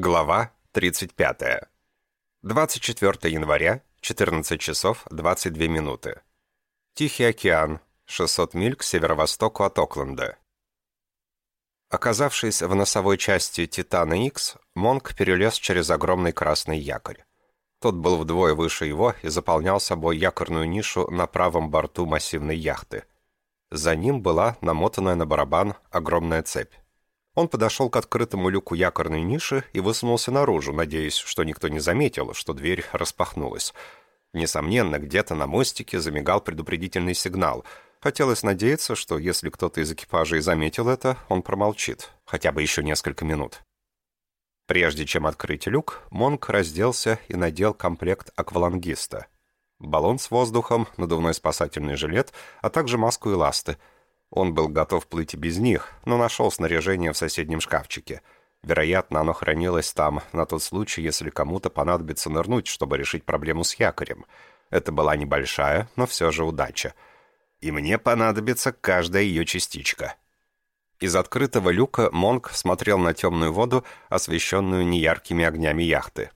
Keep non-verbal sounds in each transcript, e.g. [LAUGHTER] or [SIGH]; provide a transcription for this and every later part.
Глава 35. 24 января, 14 часов 22 минуты. Тихий океан, 600 миль к северо-востоку от Окленда. Оказавшись в носовой части «Титана X, Монк перелез через огромный красный якорь. Тот был вдвое выше его и заполнял собой якорную нишу на правом борту массивной яхты. За ним была намотанная на барабан огромная цепь. Он подошел к открытому люку якорной ниши и высунулся наружу, надеясь, что никто не заметил, что дверь распахнулась. Несомненно, где-то на мостике замигал предупредительный сигнал. Хотелось надеяться, что если кто-то из экипажа и заметил это, он промолчит, хотя бы еще несколько минут. Прежде чем открыть люк, Монк разделся и надел комплект аквалангиста. Баллон с воздухом, надувной спасательный жилет, а также маску и ласты — он был готов плыть и без них, но нашел снаряжение в соседнем шкафчике. Вероятно, оно хранилось там на тот случай, если кому-то понадобится нырнуть, чтобы решить проблему с якорем. Это была небольшая, но все же удача. И мне понадобится каждая ее частичка. Из открытого люка Монк смотрел на темную воду, освещенную неяркими огнями яхты.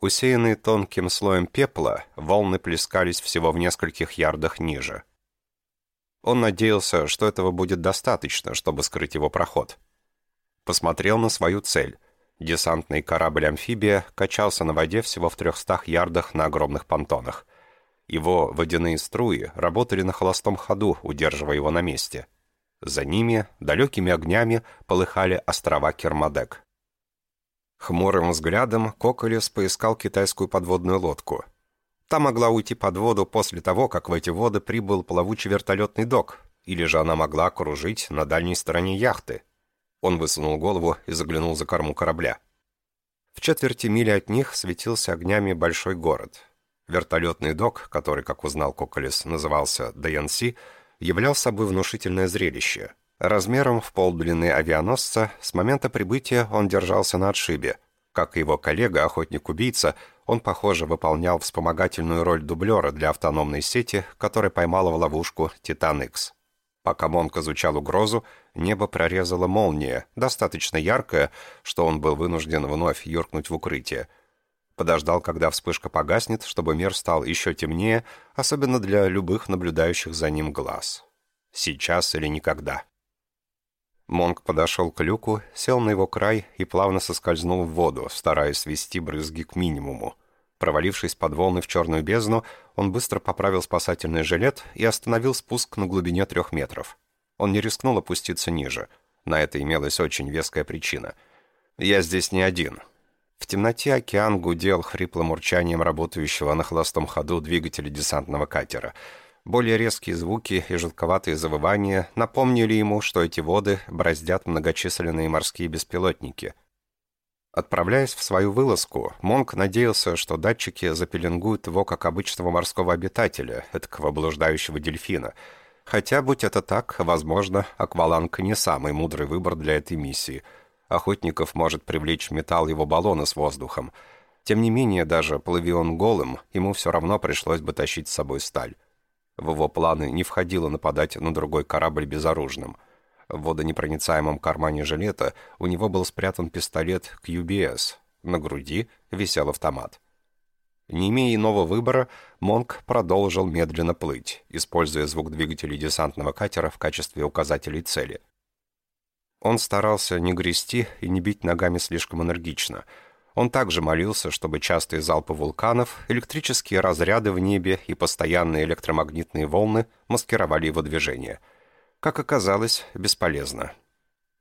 Усеянные тонким слоем пепла, волны плескались всего в нескольких ярдах ниже. Он надеялся, что этого будет достаточно, чтобы скрыть его проход. Посмотрел на свою цель. Десантный корабль-амфибия качался на воде всего в трехстах ярдах на огромных понтонах. Его водяные струи работали на холостом ходу, удерживая его на месте. За ними, далекими огнями, полыхали острова Кермадек. Хмурым взглядом Коколес поискал китайскую подводную лодку — Та могла уйти под воду после того, как в эти воды прибыл плавучий вертолетный док, или же она могла кружить на дальней стороне яхты. Он высунул голову и заглянул за корму корабля. В четверти мили от них светился огнями большой город. Вертолетный док, который, как узнал Коколес, назывался ДНС, являл собой внушительное зрелище. Размером в полдлины авианосца, с момента прибытия он держался на отшибе. Как и его коллега, охотник-убийца, он, похоже, выполнял вспомогательную роль дублера для автономной сети, которая поймала в ловушку «Титан-Х». Пока Монк изучал угрозу, небо прорезала молния, достаточно яркая, что он был вынужден вновь юркнуть в укрытие. Подождал, когда вспышка погаснет, чтобы мир стал еще темнее, особенно для любых наблюдающих за ним глаз. Сейчас или никогда. Монк подошел к люку, сел на его край и плавно соскользнул в воду, стараясь свести брызги к минимуму. Провалившись под волны в черную бездну, он быстро поправил спасательный жилет и остановил спуск на глубине трех метров. Он не рискнул опуститься ниже. На это имелась очень веская причина. «Я здесь не один». В темноте океан гудел хриплым урчанием работающего на холостом ходу двигателя десантного катера — более резкие звуки и жутковатые завывания напомнили ему, что эти воды браздят многочисленные морские беспилотники. Отправляясь в свою вылазку, Монк надеялся, что датчики запеленгуют его как обычного морского обитателя, эткого блуждающего дельфина. Хотя, будь это так, возможно, акваланг не самый мудрый выбор для этой миссии. Охотников может привлечь металл его баллона с воздухом. Тем не менее, даже плыви он голым, ему все равно пришлось бы тащить с собой сталь. В его планы не входило нападать на другой корабль безоружным. В водонепроницаемом кармане жилета у него был спрятан пистолет QBS. На груди висел автомат. Не имея иного выбора, Монк продолжил медленно плыть, используя звук двигателей десантного катера в качестве указателей цели. Он старался не грести и не бить ногами слишком энергично — он также молился, чтобы частые залпы вулканов, электрические разряды в небе и постоянные электромагнитные волны маскировали его движение. Как оказалось, бесполезно.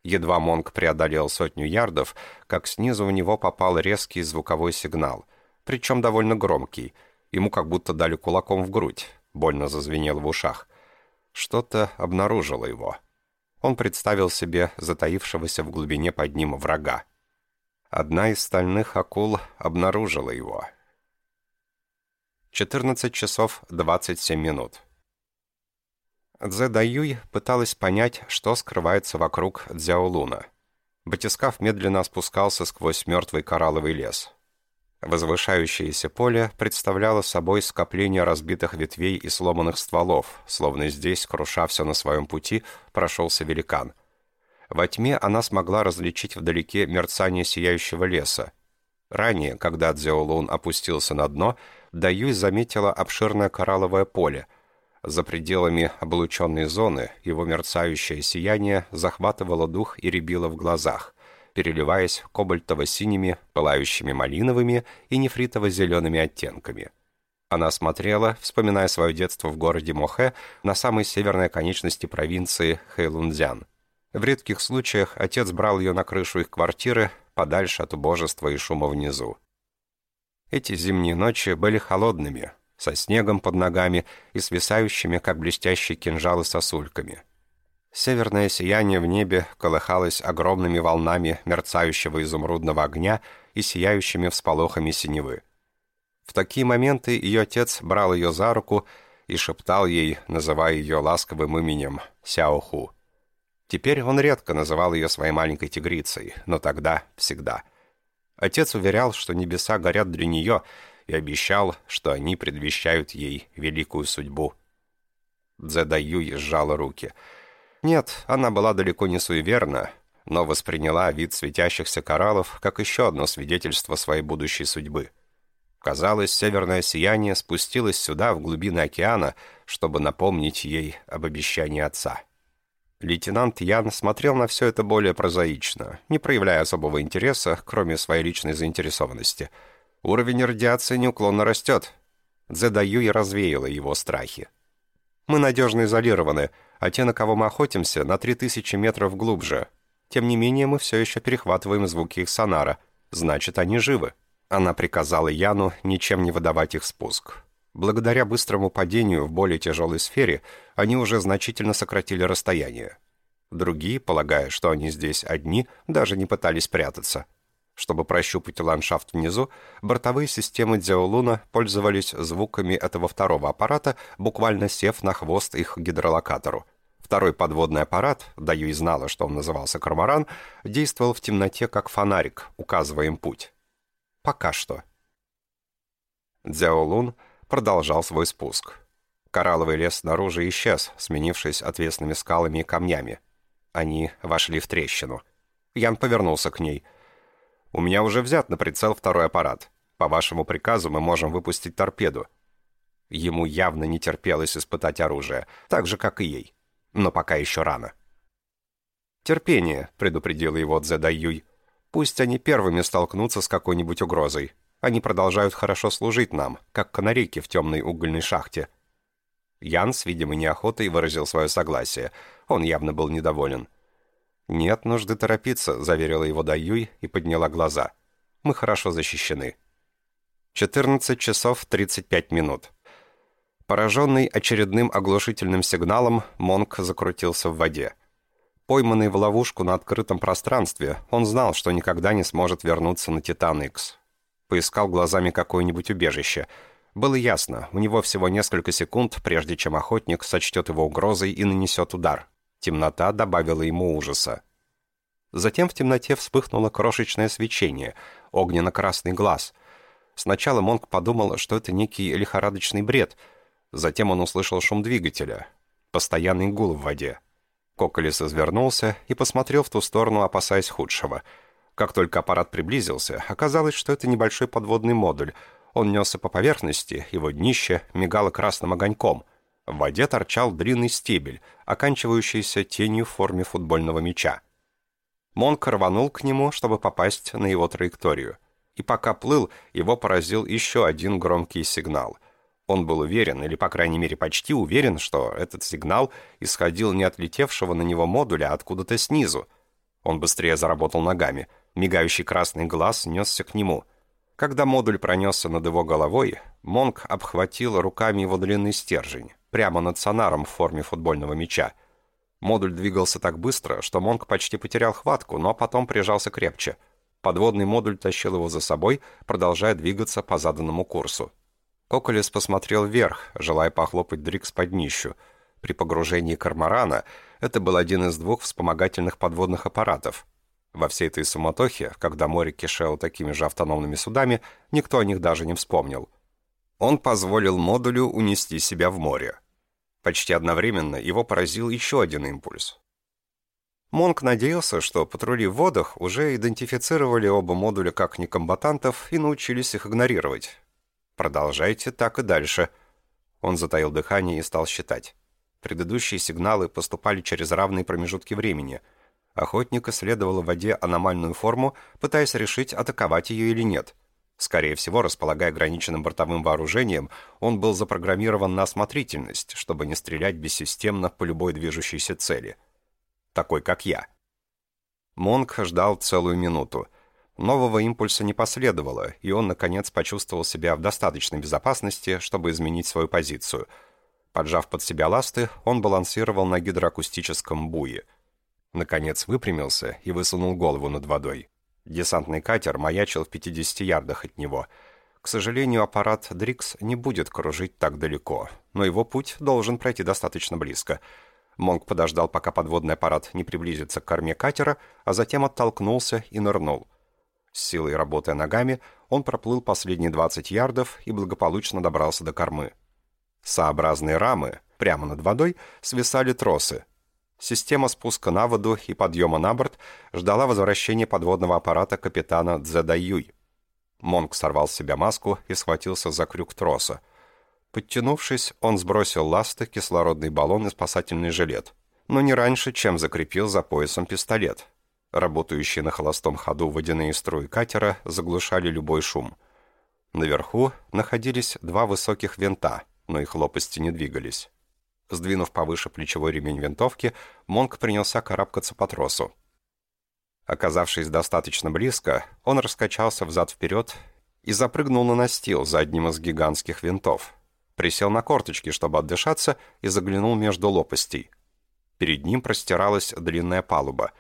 Едва Монг преодолел сотню ярдов, как снизу в него попал резкий звуковой сигнал, причем довольно громкий. Ему как будто дали кулаком в грудь, больно зазвенел в ушах. Что-то обнаружило его. Он представил себе затаившегося в глубине под ним врага. Одна из стальных акул обнаружила его. 14 часов 27 минут. Цзэ Даюй пыталась понять, что скрывается вокруг Дзяолуна. Батискаф медленно спускался сквозь мертвый коралловый лес. Возвышающееся поле представляло собой скопление разбитых ветвей и сломанных стволов, словно здесь, круша все на своем пути, прошелся великан – Во тьме она смогла различить вдалеке мерцание сияющего леса. Ранее, когда Дзеолун опустился на дно, Даюй заметила обширное коралловое поле. За пределами облученной зоны его мерцающее сияние захватывало дух и рябило в глазах, переливаясь кобальтово-синими, пылающими малиновыми и нефритово-зелеными оттенками. Она смотрела, вспоминая свое детство в городе Мохе, на самой северной конечности провинции Хэйлунцзян. В редких случаях отец брал ее на крышу их квартиры, подальше от убожества и шума внизу. Эти зимние ночи были холодными, со снегом под ногами и свисающими, как блестящие кинжалы сосульками. Северное сияние в небе колыхалось огромными волнами мерцающего изумрудного огня и сияющими всполохами синевы. В такие моменты ее отец брал ее за руку и шептал ей, называя ее ласковым именем Сяоху. Теперь он редко называл ее своей маленькой тигрицей, но тогда всегда. Отец уверял, что небеса горят для нее, и обещал, что они предвещают ей великую судьбу. Дзеда Юй сжала руки. Нет, она была далеко не суеверна, но восприняла вид светящихся кораллов как еще одно свидетельство своей будущей судьбы — Казалось, северное сияние спустилось сюда, в глубины океана, чтобы напомнить ей об обещании отца. Лейтенант Ян смотрел на все это более прозаично, не проявляя особого интереса, кроме своей личной заинтересованности. Уровень радиации неуклонно растет. Дзедаюй развеяла его страхи. «Мы надежно изолированы, а те, на кого мы охотимся, на 3000 метров глубже. Тем не менее, мы все еще перехватываем звуки их сонара. Значит, они живы». Она приказала Яну ничем не выдавать их спуск. Благодаря быстрому падению в более тяжелой сфере, они уже значительно сократили расстояние. Другие, полагая, что они здесь одни, даже не пытались прятаться. Чтобы прощупать ландшафт внизу, бортовые системы Дзяолуна пользовались звуками этого второго аппарата, буквально сев на хвост их гидролокатору. Второй подводный аппарат, Даю и знала, что он назывался «Корморан», действовал в темноте как фонарик, указывая им путь. Пока что. Дзяолун продолжал свой спуск. Коралловый лес снаружи исчез, сменившись отвесными скалами и камнями. Они вошли в трещину. Ян повернулся к ней. «У меня уже взят на прицел второй аппарат. По вашему приказу мы можем выпустить торпеду». Ему явно не терпелось испытать оружие, так же, как и ей. Но пока еще рано. «Терпение», — предупредила его Цзэдаюй. Пусть они первыми столкнутся с какой-нибудь угрозой. Они продолжают хорошо служить нам, как канарейки в темной угольной шахте. Ян с видимой неохотой выразил свое согласие. Он явно был недоволен. «Нет нужды торопиться», — заверила его Даюй и подняла глаза. «Мы хорошо защищены». 14 часов 35 минут. Пораженный очередным оглушительным сигналом, Монк закрутился в воде. Пойманный в ловушку на открытом пространстве, он знал, что никогда не сможет вернуться на Титан Икс. Поискал глазами какое-нибудь убежище. Было ясно, у него всего несколько секунд, прежде чем охотник сочтет его угрозой и нанесет удар. Темнота добавила ему ужаса. Затем в темноте вспыхнуло крошечное свечение, огненно-красный глаз. Сначала Монк подумал, что это некий лихорадочный бред. Затем он услышал шум двигателя. Постоянный гул в воде. Коколес извернулся и посмотрел в ту сторону, опасаясь худшего. Как только аппарат приблизился, оказалось, что это небольшой подводный модуль. Он несся по поверхности, его днище мигало красным огоньком. В воде торчал длинный стебель, оканчивающийся тенью в форме футбольного мяча. Монк рванул к нему, чтобы попасть на его траекторию. И пока плыл, его поразил еще один громкий сигнал — он был уверен, или, по крайней мере, почти уверен, что этот сигнал исходил не от летевшего на него модуля, а откуда-то снизу. Он быстрее заработал ногами. Мигающий красный глаз несся к нему. Когда модуль пронесся над его головой, Монк обхватил руками его длинный стержень, прямо над сонаром в форме футбольного мяча. Модуль двигался так быстро, что Монк почти потерял хватку, но потом прижался крепче. Подводный модуль тащил его за собой, продолжая двигаться по заданному курсу. Коколес посмотрел вверх, желая похлопать Дрикс под днищу. При погружении корморана это был один из двух вспомогательных подводных аппаратов. Во всей этой суматохе, когда море кишело такими же автономными судами, никто о них даже не вспомнил. Он позволил модулю унести себя в море. Почти одновременно его поразил еще один импульс. Монк надеялся, что патрули в водах уже идентифицировали оба модуля как некомбатантов и научились их игнорировать. «Продолжайте так и дальше». Он затаил дыхание и стал считать. Предыдущие сигналы поступали через равные промежутки времени. Охотник исследовал в воде аномальную форму, пытаясь решить, атаковать ее или нет. Скорее всего, располагая ограниченным бортовым вооружением, он был запрограммирован на осмотрительность, чтобы не стрелять бессистемно по любой движущейся цели – такой, как я. Монк ждал целую минуту. Нового импульса не последовало, и он, наконец, почувствовал себя в достаточной безопасности, чтобы изменить свою позицию. Поджав под себя ласты, он балансировал на гидроакустическом буе. Наконец выпрямился и высунул голову над водой. Десантный катер маячил в 50 ярдах от него. К сожалению, аппарат «Дрикс» не будет кружить так далеко, но его путь должен пройти достаточно близко — Монг подождал, пока подводный аппарат не приблизится к корме катера, а затем оттолкнулся и нырнул. С силой работая ногами, он проплыл последние 20 ярдов и благополучно добрался до кормы. Сообразные рамы, прямо над водой, свисали тросы. Система спуска на воду и подъема на борт ждала возвращения подводного аппарата капитана Дзедаюй. Монг сорвал с себя маску и схватился за крюк троса – Подтянувшись, он сбросил ласты, кислородный баллон и спасательный жилет. Но не раньше, чем закрепил за поясом пистолет. Работающие на холостом ходу водяные струи катера заглушали любой шум. Наверху находились два высоких винта, но их лопасти не двигались. Сдвинув повыше плечевой ремень винтовки, Монк принялся карабкаться по тросу. Оказавшись достаточно близко, он раскачался взад-вперед и запрыгнул на настил за одним из гигантских винтов присел на корточки, чтобы отдышаться, и заглянул между лопастей. Перед ним простиралась длинная палуба.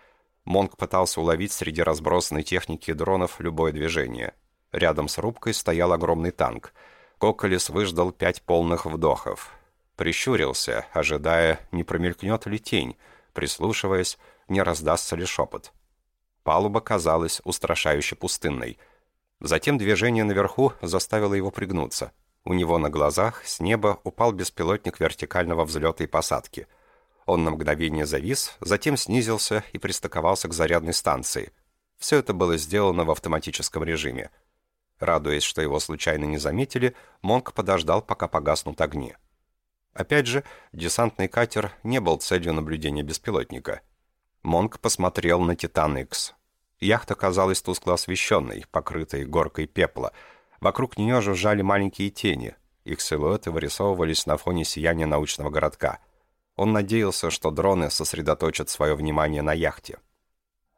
Монг пытался уловить среди разбросанной техники дронов любое движение. Рядом с рубкой стоял огромный танк. Коколес выждал пять полных вдохов. Прищурился, ожидая, не промелькнет ли тень, прислушиваясь, не раздастся ли шепот. Палуба казалась устрашающе пустынной. Затем движение наверху заставило его пригнуться — у него на глазах с неба упал беспилотник вертикального взлета и посадки. Он на мгновение завис, затем снизился и пристыковался к зарядной станции. Все это было сделано в автоматическом режиме. Радуясь, что его случайно не заметили, Монк подождал, пока погаснут огни. Опять же, десантный катер не был целью наблюдения беспилотника. Монк посмотрел на «Титан Икс». Яхта казалась тускло освещенной, покрытой горкой пепла — Вокруг нее жужжали маленькие тени. Их силуэты вырисовывались на фоне сияния научного городка. Он надеялся, что дроны сосредоточат свое внимание на яхте.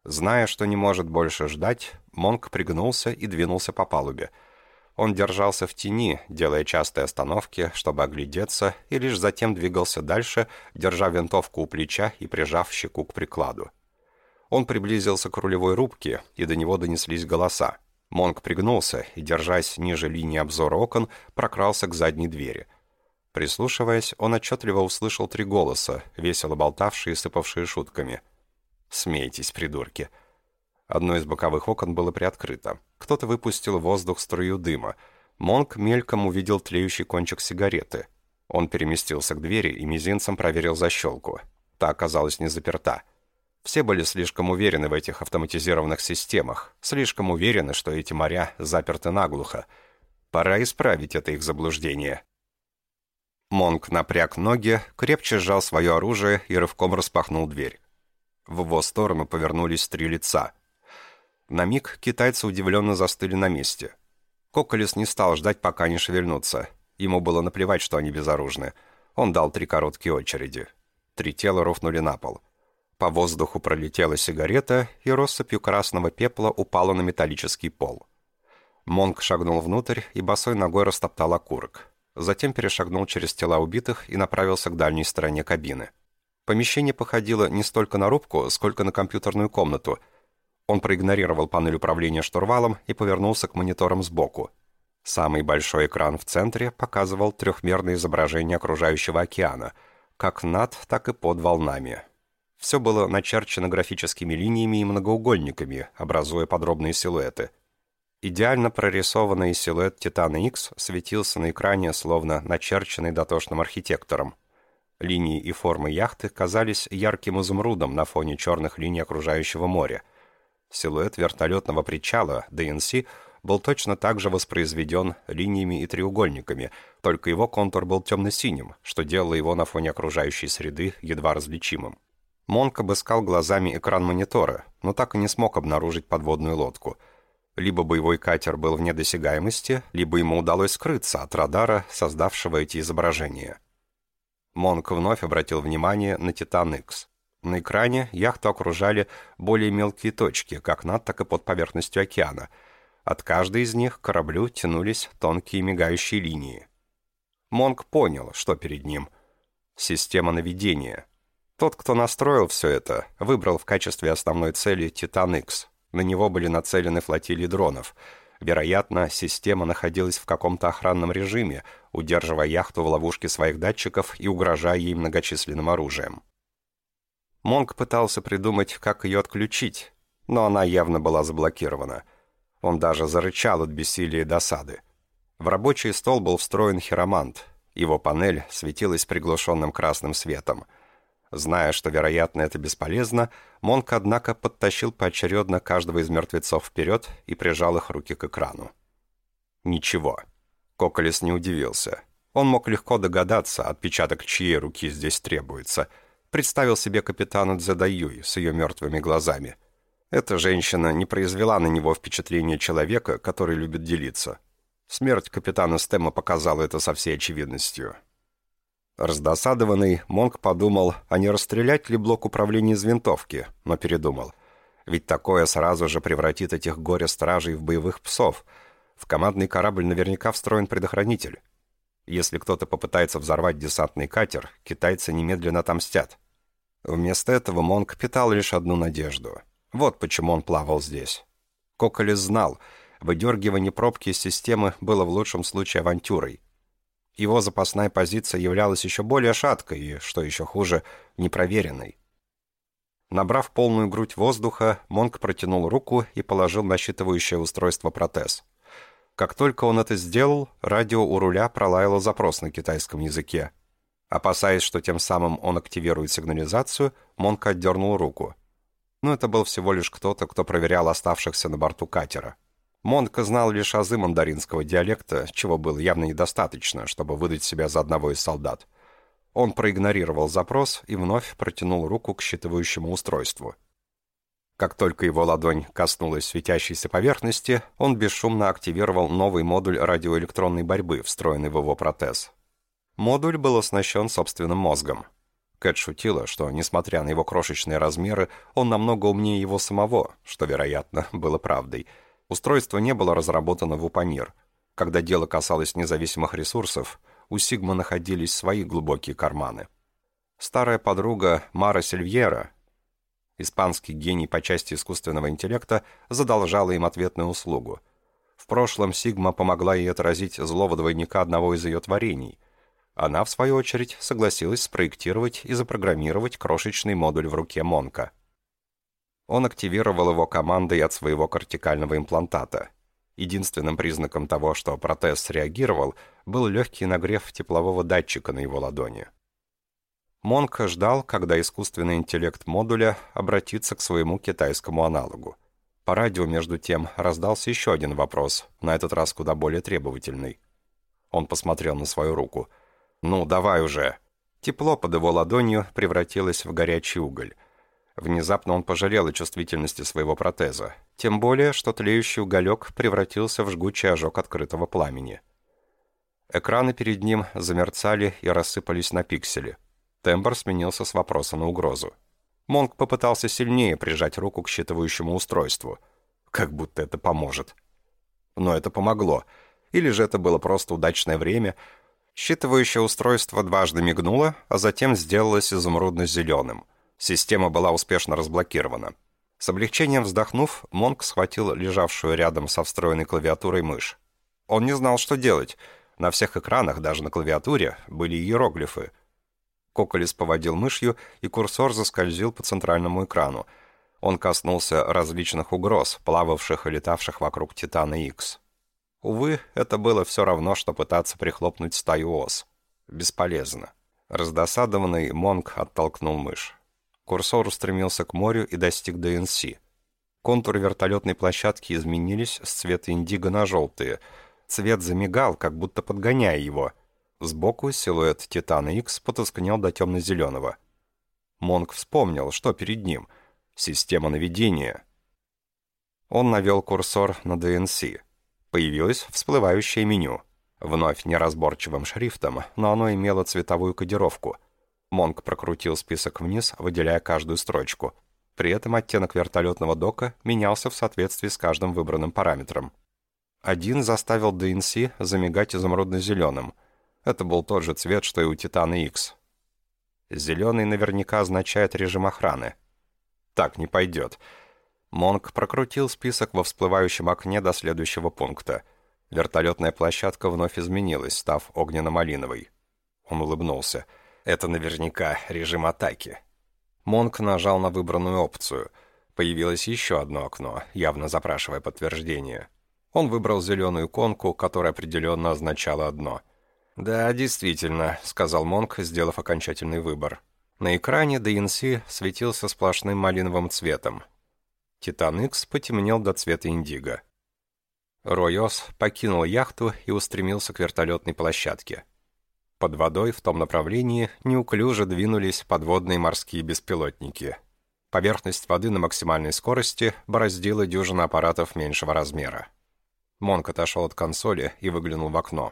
Зная, что не может больше ждать, Монк пригнулся и двинулся по палубе. Он держался в тени, делая частые остановки, чтобы оглядеться, и лишь затем двигался дальше, держа винтовку у плеча и прижав щеку к прикладу. Он приблизился к рулевой рубке, и до него донеслись голоса. Монк пригнулся и, держась ниже линии обзора окон, прокрался к задней двери. Прислушиваясь, он отчетливо услышал три голоса, весело болтавшие и сыпавшие шутками. «Смейтесь, придурки!» Одно из боковых окон было приоткрыто. Кто-то выпустил в воздух струю дыма. Монк мельком увидел тлеющий кончик сигареты. Он переместился к двери и мизинцем проверил защелку. Та оказалась не заперта. Все были слишком уверены в этих автоматизированных системах, слишком уверены, что эти моря заперты наглухо. Пора исправить это их заблуждение. Монк напряг ноги, крепче сжал свое оружие и рывком распахнул дверь. В его сторону повернулись три лица. На миг китайцы удивленно застыли на месте. Коколес не стал ждать, пока они шевельнутся. Ему было наплевать, что они безоружны. Он дал три короткие очереди. Три тела рухнули на пол. По воздуху пролетела сигарета, и россыпью красного пепла упала на металлический пол. Монк шагнул внутрь и босой ногой растоптал окурок. Затем перешагнул через тела убитых и направился к дальней стороне кабины. Помещение походило не столько на рубку, сколько на компьютерную комнату. Он проигнорировал панель управления штурвалом и повернулся к мониторам сбоку. Самый большой экран в центре показывал трехмерное изображение окружающего океана, как над, так и под волнами. Все было начерчено графическими линиями и многоугольниками, образуя подробные силуэты. Идеально прорисованный силуэт Титана X светился на экране, словно начерченный дотошным архитектором. Линии и формы яхты казались ярким изумрудом на фоне черных линий окружающего моря. Силуэт вертолетного причала ДНС был точно так же воспроизведен линиями и треугольниками, только его контур был темно-синим, что делало его на фоне окружающей среды едва различимым. Монк обыскал глазами экран монитора, но так и не смог обнаружить подводную лодку. Либо боевой катер был вне досягаемости, либо ему удалось скрыться от радара, создавшего эти изображения. Монк вновь обратил внимание на «Титан Икс». На экране яхту окружали более мелкие точки, как над, так и под поверхностью океана. От каждой из них к кораблю тянулись тонкие мигающие линии. Монк понял, что перед ним. Система наведения. Тот, кто настроил все это, выбрал в качестве основной цели «Титан Икс». На него были нацелены флотилии дронов — Вероятно, система находилась в каком-то охранном режиме, удерживая яхту в ловушке своих датчиков и угрожая ей многочисленным оружием. Монк пытался придумать, как ее отключить, но она явно была заблокирована. Он даже зарычал от бессилия и досады. В рабочий стол был встроен хиромант. Его панель светилась приглушенным красным светом — Зная, что, вероятно, это бесполезно, Монк, однако, подтащил поочередно каждого из мертвецов вперед и прижал их руки к экрану. Ничего. Коколес не удивился. Он мог легко догадаться, отпечаток чьей руки здесь требуется. Представил себе капитана Дзедаюй с ее мертвыми глазами. Эта женщина не произвела на него впечатление человека, который любит делиться. Смерть капитана Стема показала это со всей очевидностью. Раздосадованный, Монк подумал, а не расстрелять ли блок управления из винтовки, но передумал. Ведь такое сразу же превратит этих горе-стражей в боевых псов. В командный корабль наверняка встроен предохранитель. Если кто-то попытается взорвать десантный катер, китайцы немедленно отомстят. Вместо этого Монк питал лишь одну надежду. Вот почему он плавал здесь. Коколес знал, выдергивание пробки из системы было в лучшем случае авантюрой. Его запасная позиция являлась еще более шаткой и, что еще хуже, непроверенной. Набрав полную грудь воздуха, Монк протянул руку и положил на считывающее устройство протез. Как только он это сделал, радио у руля пролаяло запрос на китайском языке. Опасаясь, что тем самым он активирует сигнализацию, Монк отдернул руку. Но это был всего лишь кто-то, кто проверял оставшихся на борту катера. Монк знал лишь азы мандаринского диалекта, чего было явно недостаточно, чтобы выдать себя за одного из солдат. Он проигнорировал запрос и вновь протянул руку к считывающему устройству. Как только его ладонь коснулась светящейся поверхности, он бесшумно активировал новый модуль радиоэлектронной борьбы, встроенный в его протез. Модуль был оснащен собственным мозгом. Кэт шутила, что, несмотря на его крошечные размеры, он намного умнее его самого, что, вероятно, [LAUGHS] было правдой — Устройство не было разработано в Упанир. Когда дело касалось независимых ресурсов, у Сигма находились свои глубокие карманы. Старая подруга Мара Сильвьера, испанский гений по части искусственного интеллекта, задолжала им ответную услугу. В прошлом Сигма помогла ей отразить злого двойника одного из ее творений. Она, в свою очередь, согласилась спроектировать и запрограммировать крошечный модуль в руке Монка – он активировал его командой от своего кортикального имплантата. Единственным признаком того, что протез среагировал, был легкий нагрев теплового датчика на его ладони. Монк ждал, когда искусственный интеллект модуля обратится к своему китайскому аналогу. По радио, между тем, раздался еще один вопрос, на этот раз куда более требовательный. Он посмотрел на свою руку. «Ну, давай уже!» Тепло под его ладонью превратилось в горячий уголь. Внезапно он пожалел о чувствительности своего протеза. Тем более, что тлеющий уголек превратился в жгучий ожог открытого пламени. Экраны перед ним замерцали и рассыпались на пиксели. Тембр сменился с вопроса на угрозу. Монк попытался сильнее прижать руку к считывающему устройству. Как будто это поможет. Но это помогло. Или же это было просто удачное время. Считывающее устройство дважды мигнуло, а затем сделалось изумрудно-зеленым — Система была успешно разблокирована. С облегчением вздохнув, Монк схватил лежавшую рядом со встроенной клавиатурой мышь. Он не знал, что делать. На всех экранах, даже на клавиатуре, были иероглифы. Коколес поводил мышью, и курсор заскользил по центральному экрану. Он коснулся различных угроз, плававших и летавших вокруг Титана Икс. Увы, это было все равно, что пытаться прихлопнуть стаю ос. Бесполезно. Раздосадованный Монг оттолкнул мышь. Курсор устремился к морю и достиг ДНС. Контуры вертолетной площадки изменились с цвета индиго на желтые. Цвет замигал, как будто подгоняя его. Сбоку силуэт Титана X потускнел до темно-зеленого. Монг вспомнил, что перед ним. Система наведения. Он навел курсор на ДНС. Появилось всплывающее меню. Вновь неразборчивым шрифтом, но оно имело цветовую кодировку. Монг прокрутил список вниз, выделяя каждую строчку — при этом оттенок вертолетного дока менялся в соответствии с каждым выбранным параметром. Один заставил ДНС замигать изумрудно-зеленым. Это был тот же цвет, что и у Титана X. Зеленый наверняка означает режим охраны. Так не пойдет. Монг прокрутил список во всплывающем окне до следующего пункта. Вертолетная площадка вновь изменилась, став огненно-малиновой. Он улыбнулся. Это наверняка режим атаки. Монк нажал на выбранную опцию. Появилось еще одно окно, явно запрашивая подтверждение. Он выбрал зеленую иконку, которая определенно означала одно. «Да, действительно», — сказал Монк, сделав окончательный выбор. На экране DNC светился сплошным малиновым цветом. Титан X потемнел до цвета индиго. Ройос покинул яхту и устремился к вертолетной площадке. Под водой в том направлении неуклюже двинулись подводные морские беспилотники. Поверхность воды на максимальной скорости бороздила дюжина аппаратов меньшего размера. Монк отошел от консоли и выглянул в окно.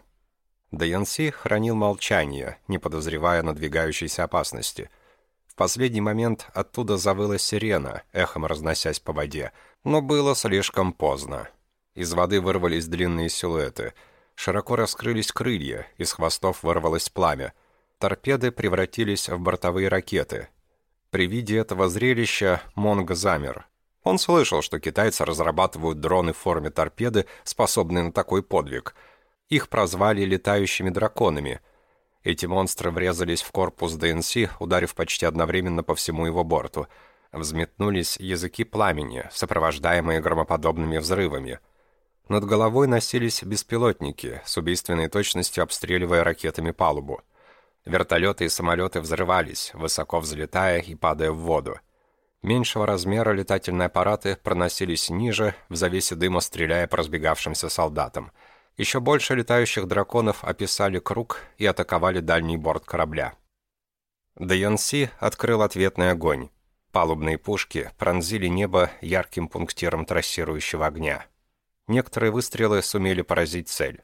ДНС хранил молчание, не подозревая надвигающейся опасности. В последний момент оттуда завыла сирена, эхом разносясь по воде, но было слишком поздно. Из воды вырвались длинные силуэты — Широко раскрылись крылья, из хвостов вырвалось пламя. Торпеды превратились в бортовые ракеты. При виде этого зрелища Монг замер. Он слышал, что китайцы разрабатывают дроны в форме торпеды, способные на такой подвиг. Их прозвали «летающими драконами». Эти монстры врезались в корпус ДНС, ударив почти одновременно по всему его борту. Взметнулись языки пламени, сопровождаемые громоподобными взрывами – над головой носились беспилотники, с убийственной точностью обстреливая ракетами палубу. Вертолеты и самолеты взрывались, высоко взлетая и падая в воду. Меньшего размера летательные аппараты проносились ниже, в завесе дыма стреляя по разбегавшимся солдатам. Еще больше летающих драконов описали круг и атаковали дальний борт корабля. ДНС открыл ответный огонь. Палубные пушки пронзили небо ярким пунктиром трассирующего огня. Некоторые выстрелы сумели поразить цель.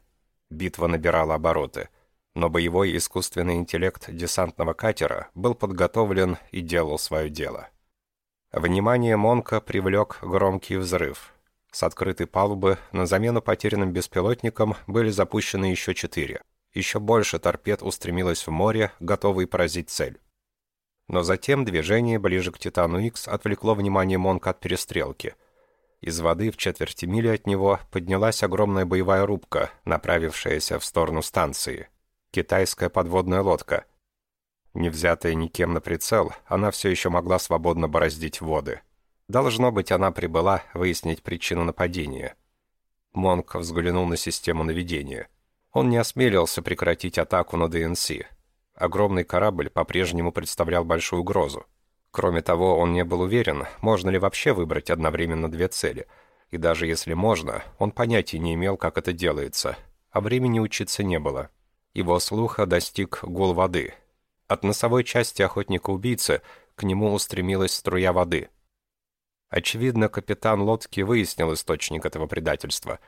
Битва набирала обороты, но боевой искусственный интеллект десантного катера был подготовлен и делал свое дело. Внимание Монка привлек громкий взрыв. С открытой палубы на замену потерянным беспилотникам были запущены еще четыре. Еще больше торпед устремилось в море, готовые поразить цель. Но затем движение ближе к Титану X отвлекло внимание Монка от перестрелки – из воды в четверти мили от него поднялась огромная боевая рубка, направившаяся в сторону станции. Китайская подводная лодка. Не взятая никем на прицел, она все еще могла свободно бороздить воды. Должно быть, она прибыла выяснить причину нападения. Монк взглянул на систему наведения. Он не осмелился прекратить атаку на ДНС. Огромный корабль по-прежнему представлял большую угрозу. Кроме того, он не был уверен, можно ли вообще выбрать одновременно две цели. И даже если можно, он понятия не имел, как это делается. А времени учиться не было. Его слуха достиг гул воды. От носовой части охотника-убийцы к нему устремилась струя воды. Очевидно, капитан лодки выяснил источник этого предательства.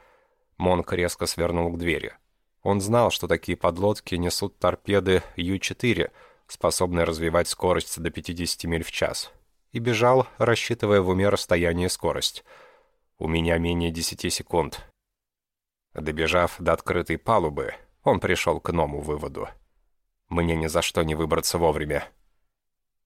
Монк резко свернул к двери. Он знал, что такие подлодки несут торпеды Ю-4, способный развивать скорость до 50 миль в час, и бежал, рассчитывая в уме расстояние и скорость. У меня менее 10 секунд. Добежав до открытой палубы, он пришел к новому выводу. Мне ни за что не выбраться вовремя.